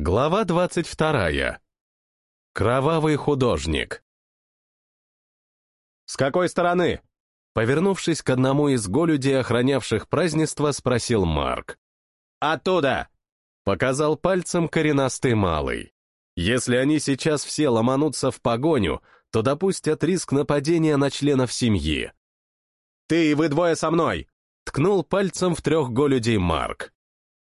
Глава 22. Кровавый художник. «С какой стороны?» Повернувшись к одному из голюдей, охранявших празднество, спросил Марк. «Оттуда!» — показал пальцем коренастый малый. «Если они сейчас все ломанутся в погоню, то допустят риск нападения на членов семьи». «Ты и вы двое со мной!» — ткнул пальцем в трех голюдей Марк.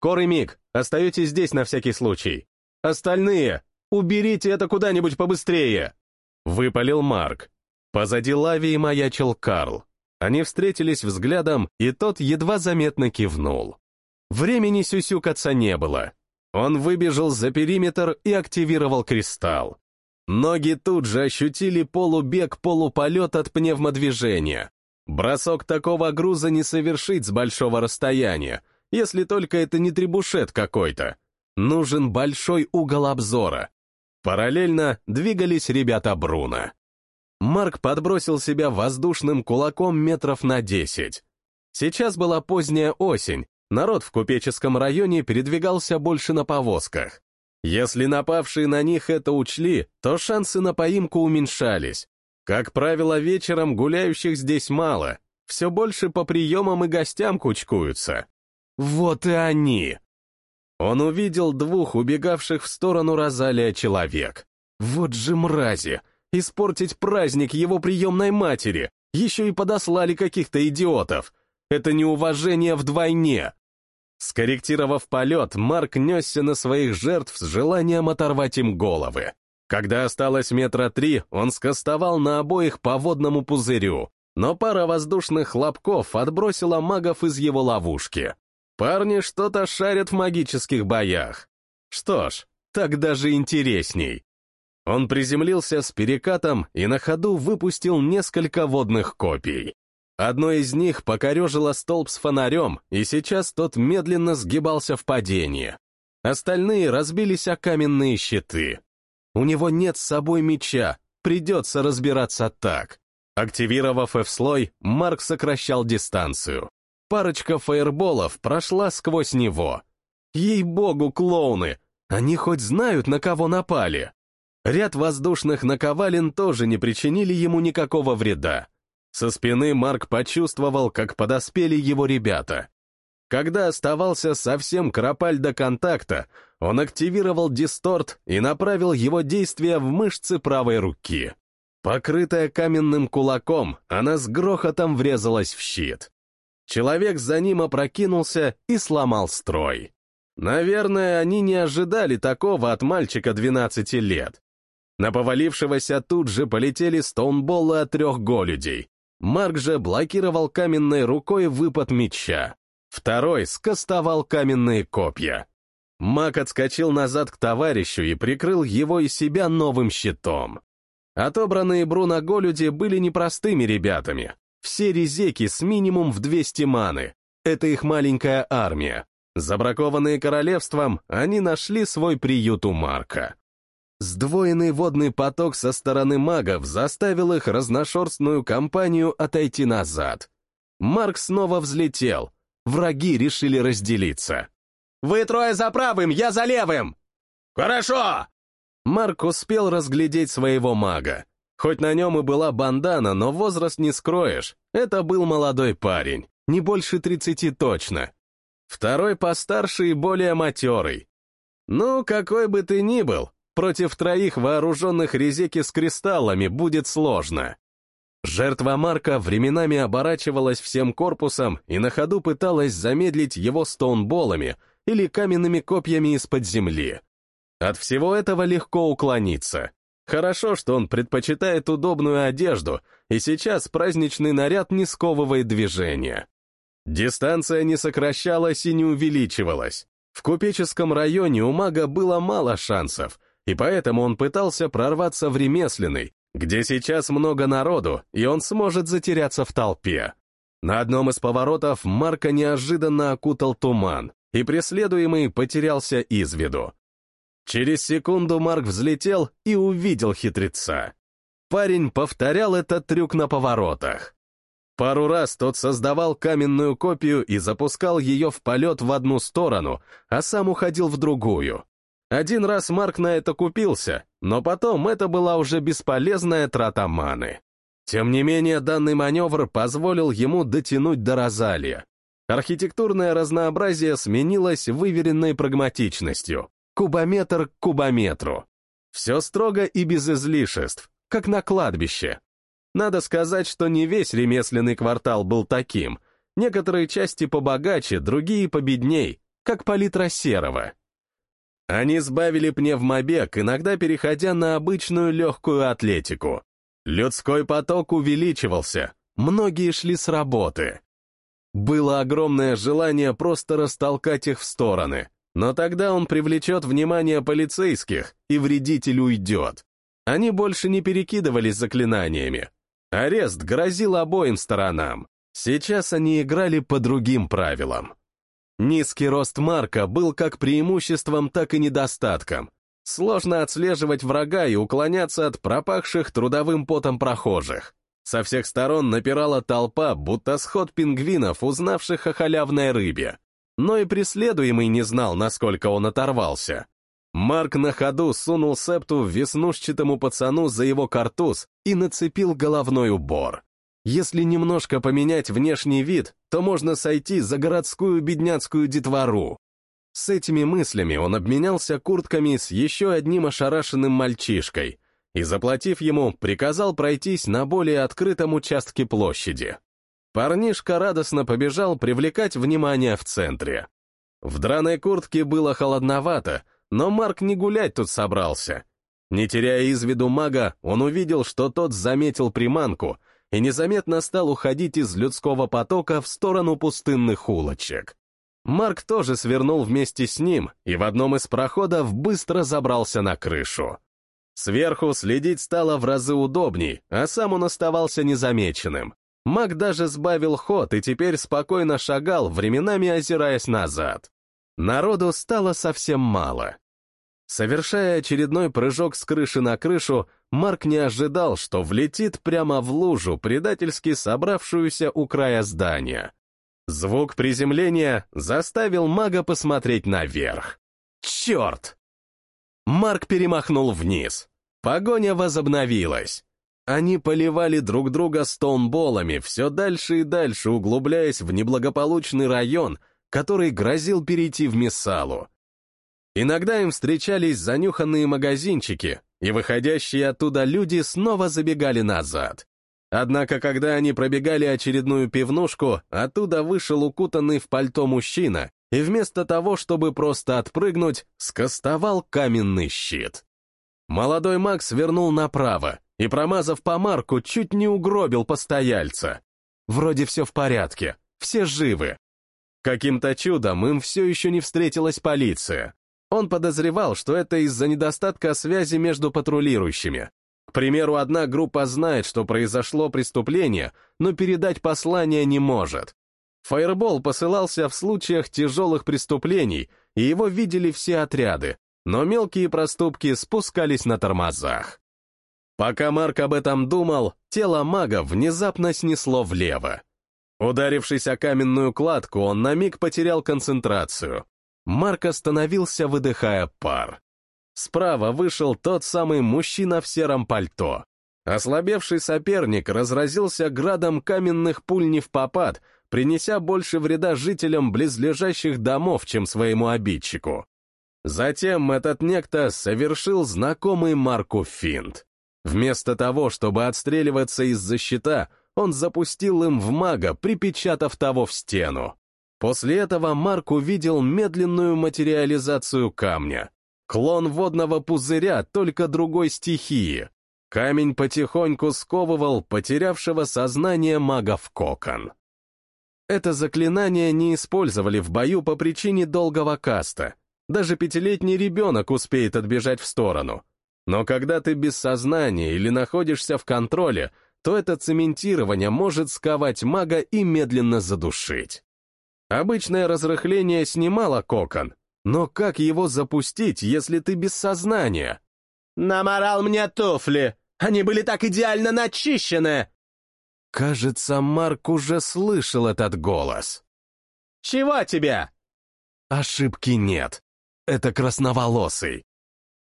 Кор и Мик, остаетесь здесь на всякий случай. Остальные, уберите это куда-нибудь побыстрее!» Выпалил Марк. Позади Лавии маячил Карл. Они встретились взглядом, и тот едва заметно кивнул. Времени сюсюкаться не было. Он выбежал за периметр и активировал кристалл. Ноги тут же ощутили полубег-полуполет от пневмодвижения. Бросок такого груза не совершить с большого расстояния, если только это не требушет какой-то. Нужен большой угол обзора. Параллельно двигались ребята Бруно. Марк подбросил себя воздушным кулаком метров на десять. Сейчас была поздняя осень, народ в купеческом районе передвигался больше на повозках. Если напавшие на них это учли, то шансы на поимку уменьшались. Как правило, вечером гуляющих здесь мало, все больше по приемам и гостям кучкуются. Вот и они! Он увидел двух убегавших в сторону Розалия человек. Вот же мрази! Испортить праздник его приемной матери! Еще и подослали каких-то идиотов! Это неуважение вдвойне! Скорректировав полет, Марк несся на своих жертв с желанием оторвать им головы. Когда осталось метра три, он скостовал на обоих по водному пузырю, но пара воздушных хлопков отбросила магов из его ловушки. Парни что-то шарят в магических боях. Что ж, так даже интересней. Он приземлился с перекатом и на ходу выпустил несколько водных копий. Одно из них покорежило столб с фонарем, и сейчас тот медленно сгибался в падении. Остальные разбились о каменные щиты. У него нет с собой меча, придется разбираться так. Активировав F-слой, Марк сокращал дистанцию. Парочка фаерболов прошла сквозь него. Ей-богу, клоуны! Они хоть знают, на кого напали? Ряд воздушных наковален тоже не причинили ему никакого вреда. Со спины Марк почувствовал, как подоспели его ребята. Когда оставался совсем кропаль до контакта, он активировал дисторт и направил его действия в мышцы правой руки. Покрытая каменным кулаком, она с грохотом врезалась в щит. Человек за ним опрокинулся и сломал строй. Наверное, они не ожидали такого от мальчика 12 лет. На повалившегося тут же полетели стоунболлы от трех голюдей. Марк же блокировал каменной рукой выпад меча. Второй скостовал каменные копья. Маг отскочил назад к товарищу и прикрыл его и себя новым щитом. Отобранные Бруно голюди были непростыми ребятами, все резеки с минимум в 200 маны. Это их маленькая армия. Забракованные королевством, они нашли свой приют у Марка. Сдвоенный водный поток со стороны магов заставил их разношерстную компанию отойти назад. Марк снова взлетел. Враги решили разделиться. «Вы трое за правым, я за левым!» «Хорошо!» Марк успел разглядеть своего мага. Хоть на нем и была бандана, но возраст не скроешь. Это был молодой парень, не больше тридцати точно. Второй постарше и более матерый. Ну, какой бы ты ни был, против троих вооруженных резеки с кристаллами будет сложно. Жертва Марка временами оборачивалась всем корпусом и на ходу пыталась замедлить его стоунболами или каменными копьями из-под земли. От всего этого легко уклониться. Хорошо, что он предпочитает удобную одежду, и сейчас праздничный наряд не сковывает движение. Дистанция не сокращалась и не увеличивалась. В купеческом районе у мага было мало шансов, и поэтому он пытался прорваться в ремесленный, где сейчас много народу, и он сможет затеряться в толпе. На одном из поворотов Марка неожиданно окутал туман, и преследуемый потерялся из виду. Через секунду Марк взлетел и увидел хитреца. Парень повторял этот трюк на поворотах. Пару раз тот создавал каменную копию и запускал ее в полет в одну сторону, а сам уходил в другую. Один раз Марк на это купился, но потом это была уже бесполезная трата маны. Тем не менее, данный маневр позволил ему дотянуть до Розалия. Архитектурное разнообразие сменилось выверенной прагматичностью. Кубометр к кубометру. Все строго и без излишеств, как на кладбище. Надо сказать, что не весь ремесленный квартал был таким. Некоторые части побогаче, другие победней, как палитра серого. Они сбавили пневмобег, иногда переходя на обычную легкую атлетику. Людской поток увеличивался, многие шли с работы. Было огромное желание просто растолкать их в стороны, но тогда он привлечет внимание полицейских, и вредитель уйдет. Они больше не перекидывались заклинаниями. Арест грозил обоим сторонам. Сейчас они играли по другим правилам. Низкий рост Марка был как преимуществом, так и недостатком. Сложно отслеживать врага и уклоняться от пропахших трудовым потом прохожих. Со всех сторон напирала толпа, будто сход пингвинов, узнавших о халявной рыбе. Но и преследуемый не знал, насколько он оторвался. Марк на ходу сунул септу веснушчатому пацану за его картуз и нацепил головной убор. Если немножко поменять внешний вид, то можно сойти за городскую бедняцкую детвору. С этими мыслями он обменялся куртками с еще одним ошарашенным мальчишкой и, заплатив ему, приказал пройтись на более открытом участке площади. Парнишка радостно побежал привлекать внимание в центре. В драной куртке было холодновато, но Марк не гулять тут собрался. Не теряя из виду мага, он увидел, что тот заметил приманку — и незаметно стал уходить из людского потока в сторону пустынных улочек. Марк тоже свернул вместе с ним и в одном из проходов быстро забрался на крышу. Сверху следить стало в разы удобней, а сам он оставался незамеченным. Маг даже сбавил ход и теперь спокойно шагал, временами озираясь назад. Народу стало совсем мало. Совершая очередной прыжок с крыши на крышу, Марк не ожидал, что влетит прямо в лужу, предательски собравшуюся у края здания. Звук приземления заставил мага посмотреть наверх. Черт! Марк перемахнул вниз. Погоня возобновилась. Они поливали друг друга стоунболами, все дальше и дальше углубляясь в неблагополучный район, который грозил перейти в Мессалу. Иногда им встречались занюханные магазинчики, и выходящие оттуда люди снова забегали назад. Однако, когда они пробегали очередную пивнушку, оттуда вышел укутанный в пальто мужчина, и вместо того, чтобы просто отпрыгнуть, скостовал каменный щит. Молодой Макс вернул направо и, промазав по марку, чуть не угробил постояльца. Вроде все в порядке, все живы. Каким-то чудом им все еще не встретилась полиция. Он подозревал, что это из-за недостатка связи между патрулирующими. К примеру, одна группа знает, что произошло преступление, но передать послание не может. Фаербол посылался в случаях тяжелых преступлений, и его видели все отряды, но мелкие проступки спускались на тормозах. Пока Марк об этом думал, тело мага внезапно снесло влево. Ударившись о каменную кладку, он на миг потерял концентрацию. Марк остановился, выдыхая пар. Справа вышел тот самый мужчина в сером пальто. Ослабевший соперник разразился градом каменных пуль не в попад, принеся больше вреда жителям близлежащих домов, чем своему обидчику. Затем этот некто совершил знакомый Марку финт. Вместо того, чтобы отстреливаться из-за щита, он запустил им в мага, припечатав того в стену. После этого Марк увидел медленную материализацию камня. Клон водного пузыря, только другой стихии. Камень потихоньку сковывал потерявшего сознание мага в кокон. Это заклинание не использовали в бою по причине долгого каста. Даже пятилетний ребенок успеет отбежать в сторону. Но когда ты без сознания или находишься в контроле, то это цементирование может сковать мага и медленно задушить. Обычное разрыхление снимало кокон, но как его запустить, если ты без сознания? «Наморал мне туфли! Они были так идеально начищены!» Кажется, Марк уже слышал этот голос. «Чего тебе?» Ошибки нет. это красноволосый.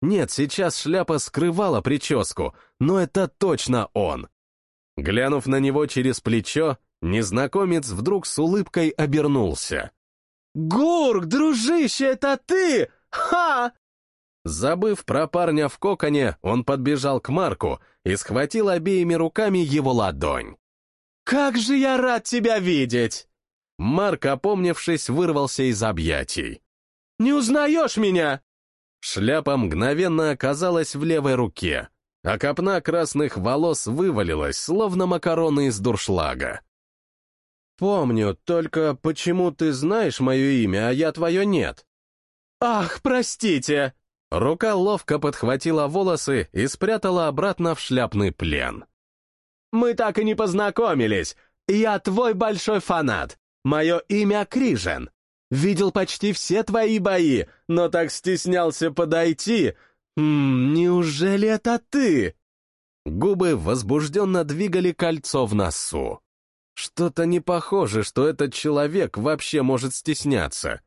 Нет, сейчас шляпа скрывала прическу, но это точно он. Глянув на него через плечо, незнакомец вдруг с улыбкой обернулся. «Гурк, дружище, это ты! Ха!» Забыв про парня в коконе, он подбежал к Марку и схватил обеими руками его ладонь. «Как же я рад тебя видеть!» Марк, опомнившись, вырвался из объятий. «Не узнаешь меня?» Шляпа мгновенно оказалась в левой руке, а копна красных волос вывалилась, словно макароны из дуршлага. «Помню, только почему ты знаешь мое имя, а я твое нет?» «Ах, простите!» Рука ловко подхватила волосы и спрятала обратно в шляпный плен. «Мы так и не познакомились. Я твой большой фанат. Мое имя Крижен. Видел почти все твои бои, но так стеснялся подойти. М -м, неужели это ты?» Губы возбужденно двигали кольцо в носу. Что-то не похоже, что этот человек вообще может стесняться.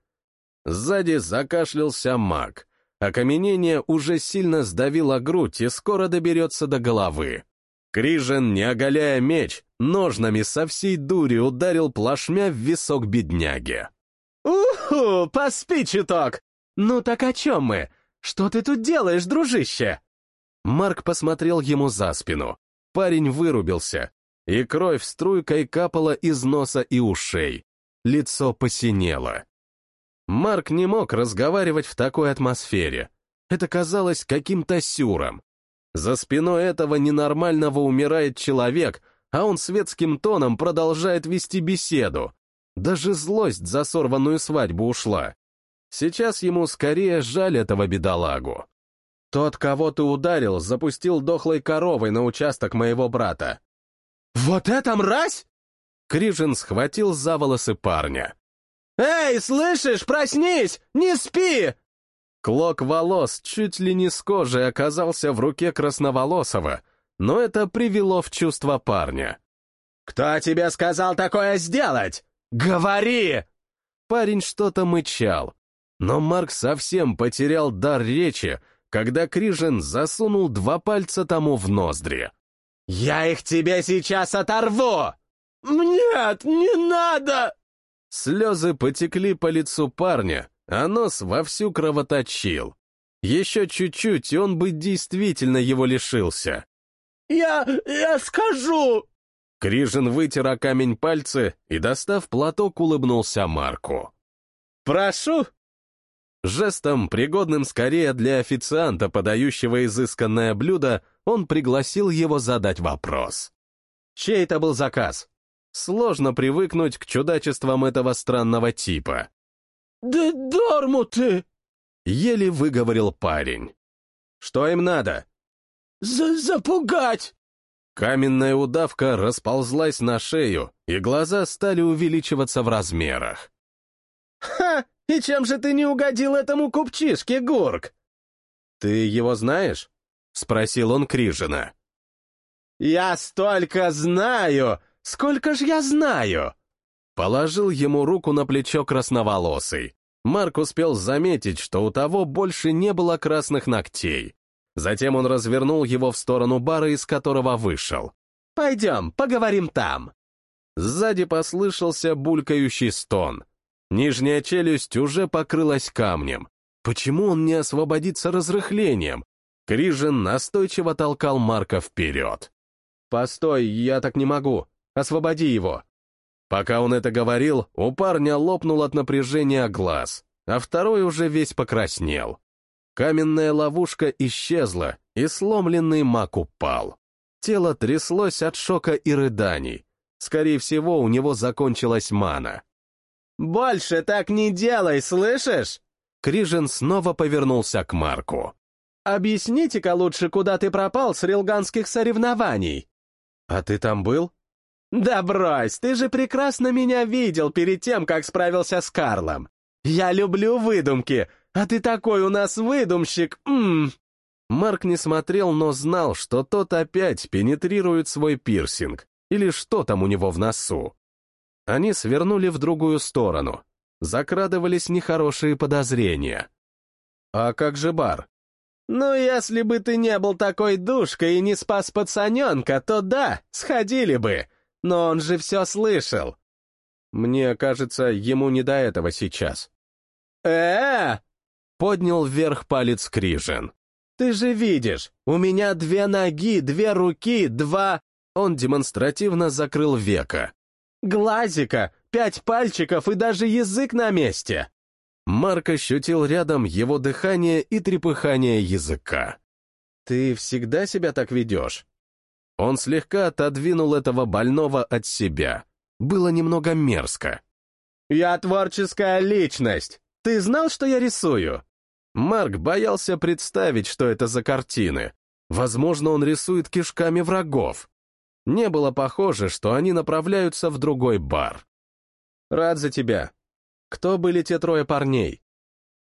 Сзади закашлялся маг. Окаменение уже сильно сдавило грудь и скоро доберется до головы. Крижен, не оголяя меч, ножнами со всей дури ударил плашмя в висок бедняги. «Уху, поспи чуток! Ну так о чем мы? Что ты тут делаешь, дружище?» Марк посмотрел ему за спину. Парень вырубился, и кровь струйкой капала из носа и ушей. Лицо посинело. Марк не мог разговаривать в такой атмосфере. Это казалось каким-то сюром. За спиной этого ненормального умирает человек, а он светским тоном продолжает вести беседу. Даже злость за сорванную свадьбу ушла. Сейчас ему скорее жаль этого бедолагу. Тот, кого ты ударил, запустил дохлой коровой на участок моего брата. «Вот это мразь!» Крижин схватил за волосы парня. «Эй, слышишь, проснись! Не спи!» Клок волос чуть ли не с кожи оказался в руке Красноволосого, но это привело в чувство парня. «Кто тебе сказал такое сделать? Говори!» Парень что-то мычал, но Марк совсем потерял дар речи, когда Крижин засунул два пальца тому в ноздри. «Я их тебе сейчас оторву!» «Нет, не надо!» Слезы потекли по лицу парня, а нос вовсю кровоточил. Еще чуть-чуть, и он бы действительно его лишился. «Я... я скажу!» Крижин вытер о камень пальцы и, достав платок, улыбнулся Марку. «Прошу!» Жестом, пригодным скорее для официанта, подающего изысканное блюдо, он пригласил его задать вопрос. Чей это был заказ? Сложно привыкнуть к чудачествам этого странного типа. «Да дорму ты!» — еле выговорил парень. «Что им надо?» За «Запугать!» Каменная удавка расползлась на шею, и глаза стали увеличиваться в размерах. «Ха! И чем же ты не угодил этому купчишке, Гурк?» «Ты его знаешь?» — спросил он Крижина. «Я столько знаю! Сколько ж я знаю!» Положил ему руку на плечо красноволосый. Марк успел заметить, что у того больше не было красных ногтей. Затем он развернул его в сторону бара, из которого вышел. «Пойдем, поговорим там». Сзади послышался булькающий стон. Нижняя челюсть уже покрылась камнем. Почему он не освободится разрыхлением? Крижин настойчиво толкал Марка вперед. «Постой, я так не могу. Освободи его!» Пока он это говорил, у парня лопнул от напряжения глаз, а второй уже весь покраснел. Каменная ловушка исчезла, и сломленный маг упал. Тело тряслось от шока и рыданий. Скорее всего, у него закончилась мана. «Больше так не делай, слышишь?» Крижин снова повернулся к Марку. «Объясните-ка лучше, куда ты пропал с рилганских соревнований?» «А ты там был?» «Да брось, ты же прекрасно меня видел перед тем, как справился с Карлом. Я люблю выдумки, а ты такой у нас выдумщик, ммм!» Марк не смотрел, но знал, что тот опять пенетрирует свой пирсинг, или что там у него в носу. Они свернули в другую сторону. Закрадывались нехорошие подозрения. А как же бар? Ну, если бы ты не был такой душкой и не спас пацаненка, то да, сходили бы. Но он же все слышал. Мне кажется, ему не до этого сейчас. э Поднял вверх палец Крижин. «Ты же видишь, у меня две ноги, две руки, два...» Он демонстративно закрыл века. «Глазика, пять пальчиков и даже язык на месте!» Марк ощутил рядом его дыхание и трепыхание языка. «Ты всегда себя так ведешь?» Он слегка отодвинул этого больного от себя. Было немного мерзко. «Я творческая личность! Ты знал, что я рисую?» Марк боялся представить, что это за картины. Возможно, он рисует кишками врагов. Не было похоже, что они направляются в другой бар. «Рад за тебя. Кто были те трое парней?»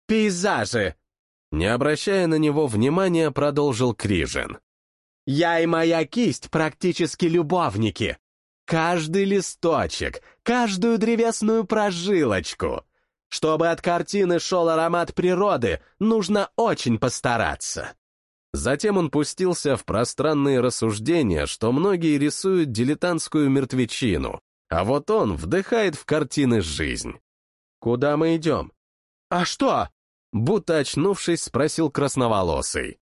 «Пейзажи!» Не обращая на него внимания, продолжил Крижин. «Я и моя кисть практически любовники. Каждый листочек, каждую древесную прожилочку. Чтобы от картины шел аромат природы, нужно очень постараться. Затем он пустился в пространные рассуждения, что многие рисуют дилетантскую мертвечину, а вот он вдыхает в картины жизнь. «Куда мы идем?» «А что?» Будто очнувшись, спросил красноволосый.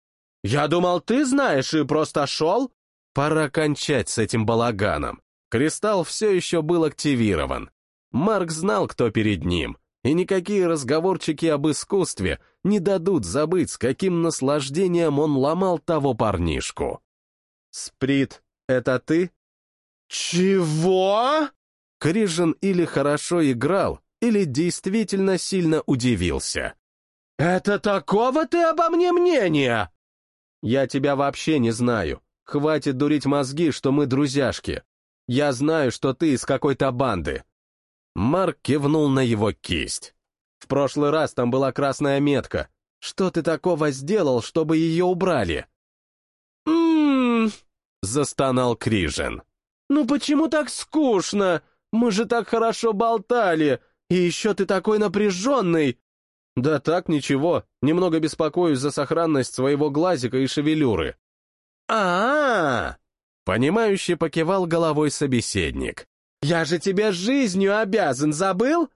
«Я думал, ты знаешь и просто шел?» Пора кончать с этим балаганом. Кристалл все еще был активирован. Марк знал, кто перед ним, и никакие разговорчики об искусстве не дадут забыть, с каким наслаждением он ломал того парнишку. «Сприт, это ты?» «Чего?» Крижин или хорошо играл, или действительно сильно удивился. «Это такого ты обо мне мнения?» «Я тебя вообще не знаю. Хватит дурить мозги, что мы друзьяшки. Я знаю, что ты из какой-то банды. Марк кивнул на его кисть. «В прошлый раз там была красная метка. Что ты такого сделал, чтобы ее убрали?» «М-м-м», застонал Крижин. «Ну почему так скучно? Мы же так хорошо болтали, и еще ты такой напряженный!» «Да так, ничего, немного беспокоюсь за сохранность своего глазика и шевелюры». «А-а-а!» Понимающе покивал головой собеседник. «Я же тебе жизнью обязан, забыл?»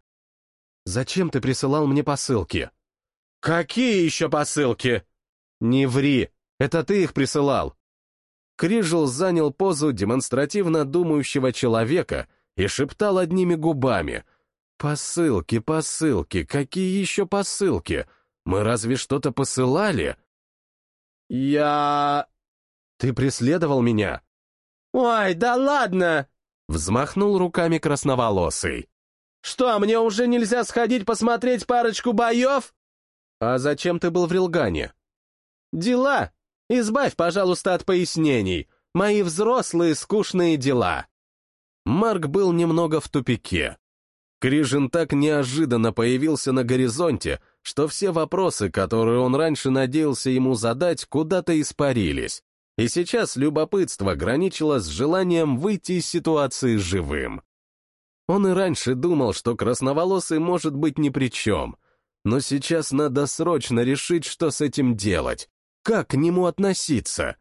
«Зачем ты присылал мне посылки?» «Какие еще посылки?» «Не ври, это ты их присылал». Крижел занял позу демонстративно думающего человека и шептал одними губами. «Посылки, посылки, какие еще посылки? Мы разве что-то посылали?» «Я...» «Ты преследовал меня?» «Ой, да ладно!» Взмахнул руками красноволосый. «Что, мне уже нельзя сходить посмотреть парочку боев?» «А зачем ты был в Рилгане?» «Дела. Избавь, пожалуйста, от пояснений. Мои взрослые скучные дела». Марк был немного в тупике. Крижин так неожиданно появился на горизонте, что все вопросы, которые он раньше надеялся ему задать, куда-то испарились и сейчас любопытство граничило с желанием выйти из ситуации живым. Он и раньше думал, что красноволосый может быть ни при чем, но сейчас надо срочно решить, что с этим делать, как к нему относиться.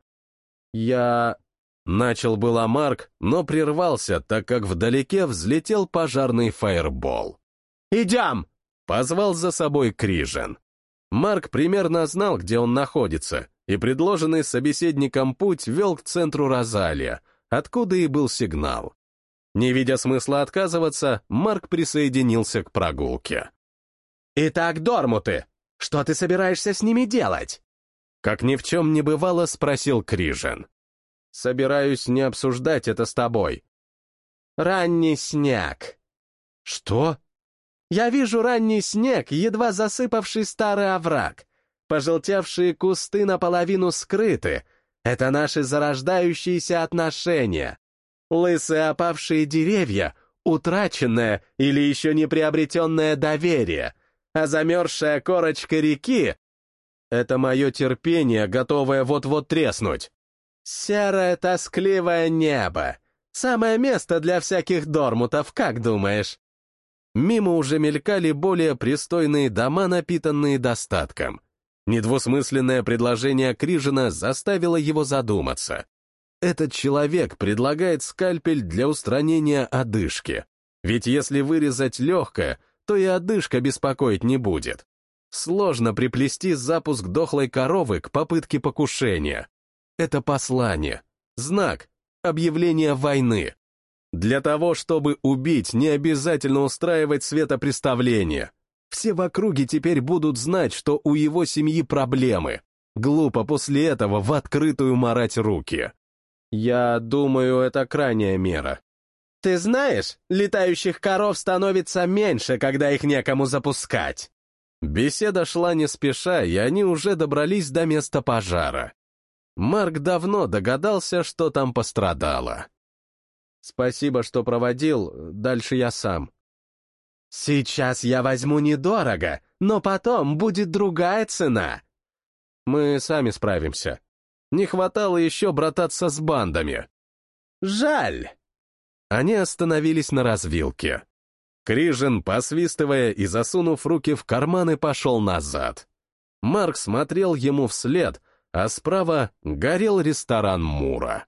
Я... Начал было Марк, но прервался, так как вдалеке взлетел пожарный фаербол. «Идем!» — позвал за собой Крижен. Марк примерно знал, где он находится, и предложенный собеседником путь вел к центру Розалия, откуда и был сигнал. Не видя смысла отказываться, Марк присоединился к прогулке. «Итак, Дормуты, что ты собираешься с ними делать?» Как ни в чем не бывало, спросил Крижен. «Собираюсь не обсуждать это с тобой». «Ранний снег». «Что?» «Я вижу ранний снег, едва засыпавший старый овраг. Пожелтевшие кусты наполовину скрыты. Это наши зарождающиеся отношения. Лысые опавшие деревья — утраченное или еще не приобретенное доверие. А замерзшая корочка реки — это мое терпение, готовое вот-вот треснуть. Серое тоскливое небо. Самое место для всяких дормутов, как думаешь? Мимо уже мелькали более пристойные дома, напитанные достатком. Недвусмысленное предложение Крижина заставило его задуматься. Этот человек предлагает скальпель для устранения одышки. Ведь если вырезать легкое, то и одышка беспокоить не будет. Сложно приплести запуск дохлой коровы к попытке покушения. Это послание, знак, объявление войны. Для того, чтобы убить, не обязательно устраивать светопреставление. Все в округе теперь будут знать, что у его семьи проблемы. Глупо после этого в открытую марать руки. Я думаю, это крайняя мера. Ты знаешь, летающих коров становится меньше, когда их некому запускать. Беседа шла не спеша, и они уже добрались до места пожара. Марк давно догадался, что там пострадало. Спасибо, что проводил, дальше я сам. Сейчас я возьму недорого, но потом будет другая цена. Мы сами справимся. Не хватало еще брататься с бандами. Жаль. Они остановились на развилке. Крижин, посвистывая и засунув руки в карманы, пошел назад. Марк смотрел ему вслед, а справа горел ресторан Мура.